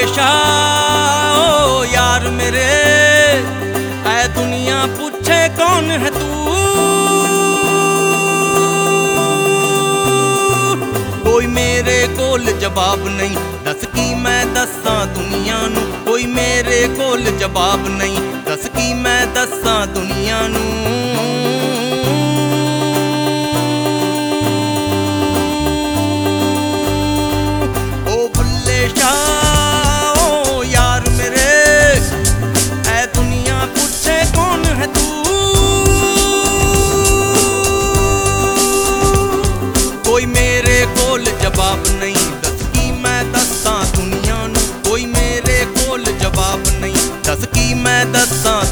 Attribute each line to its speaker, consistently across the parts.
Speaker 1: हमेशा, ओ यार मेरे, है दुनिया पूछे कौन है तू? कोई मेरे कोल जवाब नहीं, दस की मैं दसा दुनिया नू। कोई मेरे कोल जवाब नहीं, दस की मैं दसा दुनिया नु। ਮੇਰੇ ਕੋਲ ਜਵਾਬ ਨਹੀਂ ਦੱਸ ਕੀ ਮੈਂ ਦੱਸਾਂ ਦੁਨੀਆ ਨੂੰ? ਕੋਈ ਮੇਰੇ ਕੋਲ ਜਵਾਬ ਨਹੀਂ ਦੱਸ ਕੀ ਮੈਂ ਦੱਸਾਂ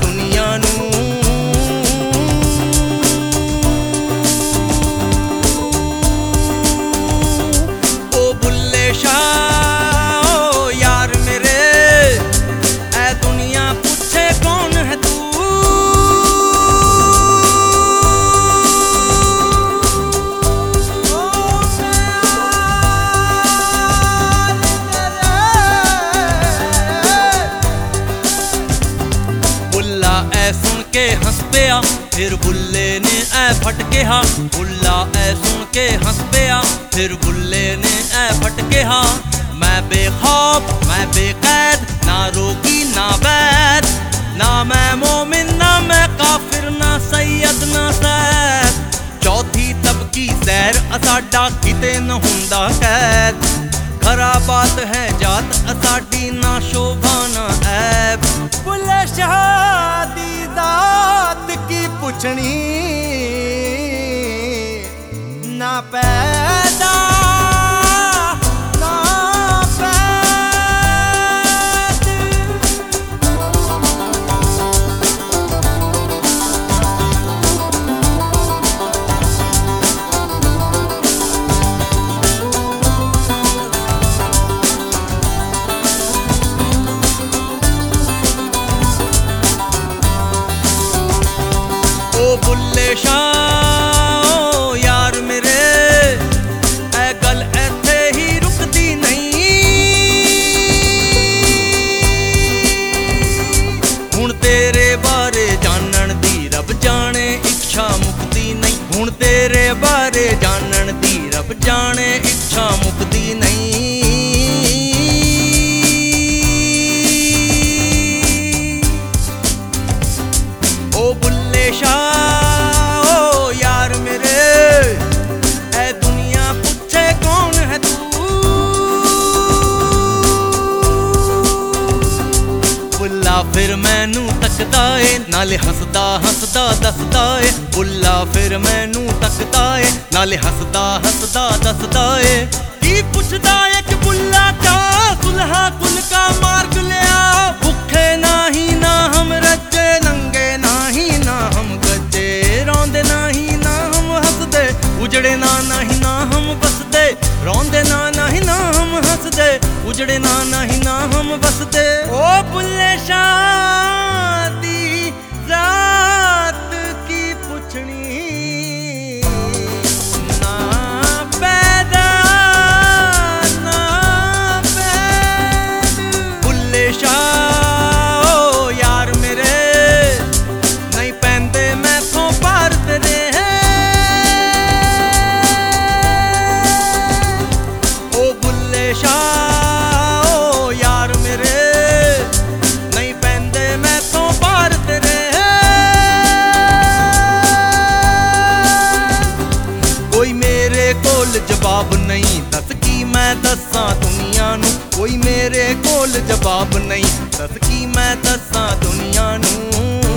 Speaker 1: ਪਿਆ ਫਿਰ ਬੁੱਲੇ ਨੇ ਐ ਫਟ ਕਿਹਾ ਬੁੱਲਾ ਐ ਸੁਣ ਕੇ ਹੱਸ ਪਿਆ ਫਿਰ ਬੁੱਲੇ ਨੇ ਐ ਫਟ ਕਿਹਾ ਮੈਂ ਬੇਖੌਫ ਮੈਂ ਬੇਕੈਦ ਨਾ ਰੋਗੀ ਨਾ ਬੈਦ ਨਾ ਮੈਂ ਮੋਮਿਨ ਨਾ ਮੈਂ ਕਾਫਿਰ ਨਾ ਸੈਦ ਨਾ ਸੈਦ ਚੌਥੀ ਤਬਕੀ ਸੈਰ ਅਸਾਡਾ ਕਿਤੇ ਨ ਹੁੰਦਾ ਕੈਦ ਖਰਾ ਬਾਤ ਹੈ ਜਾਤ ਅਸਾਡੀ ਨਾ ਸ਼ੋਭਾ ਨਾ ਐਬ
Speaker 2: ਬੁੱਲੇ ਸ਼ਾਹ ਦੀ ਦਾਤ ਕੀ ਪੁੱਛਣੀ? ਨਾ
Speaker 1: ਪੈ जाने इच्छा मुख ਮੈਨੂੰ ਤੱਕਦਾ ਏ ਨਾਲੇ ਹੱਸਦਾ ਹੱਸਦਾ ਦੱਸਦਾ ਏ ਬੁੱਲਾ ਫਿਰ ਮੈਨੂੰ ਤੱਕਦਾ ਏ ਨਾਲੇ ਹੱਸਦਾ ਹੱਸਦਾ ਦੱਸਦਾ ਏ ਕੀ ਪੁੱਛਦਾ ਏ ਕਿ ਬੁੱਲਾ ਕਾ ਸੁਲਹਾ ਕੁਲ ਕਾ ਮਾਰਗ ਲਿਆ ਭੁੱਖੇ ਨਹੀਂ ਨਾ ਹਮ ਰੱਜੇ ਨੰਗੇ ਨਹੀਂ ਨਾ ਹਮ ਗੱਜੇ ਰੋਂਦੇ ਨਹੀਂ ਨਾ ਹਮ ਹੱਸਦੇ ਉਜੜੇ ਨਾ ਨਹੀਂ ਨਾ ਹਮ ਬਸਦੇ ਰੋਂਦੇ ਨਾ ਨਹੀਂ ਨਾ ਹਮ ਹੱਸਦੇ ਉਜੜੇ ਨਾ ਨਹੀਂ ਨਾ ਹਮ ਬਸਦੇ ਓ ਬੁੱਲੇ ਸ਼ਾਹ। ਮੈਂ ਦੱਸਾਂ ਦੁਨੀਆ ਨੂੰ, ਕੋਈ ਮੇਰੇ ਕੋਲ ਜਵਾਬ ਨਹੀਂ। ਦੱਸ ਕੀ ਮੈਂ ਦੱਸਾਂ ਦੁਨੀਆ ਨੂੰ?